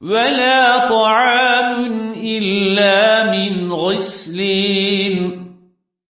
ولا طعام إلا من غسلين.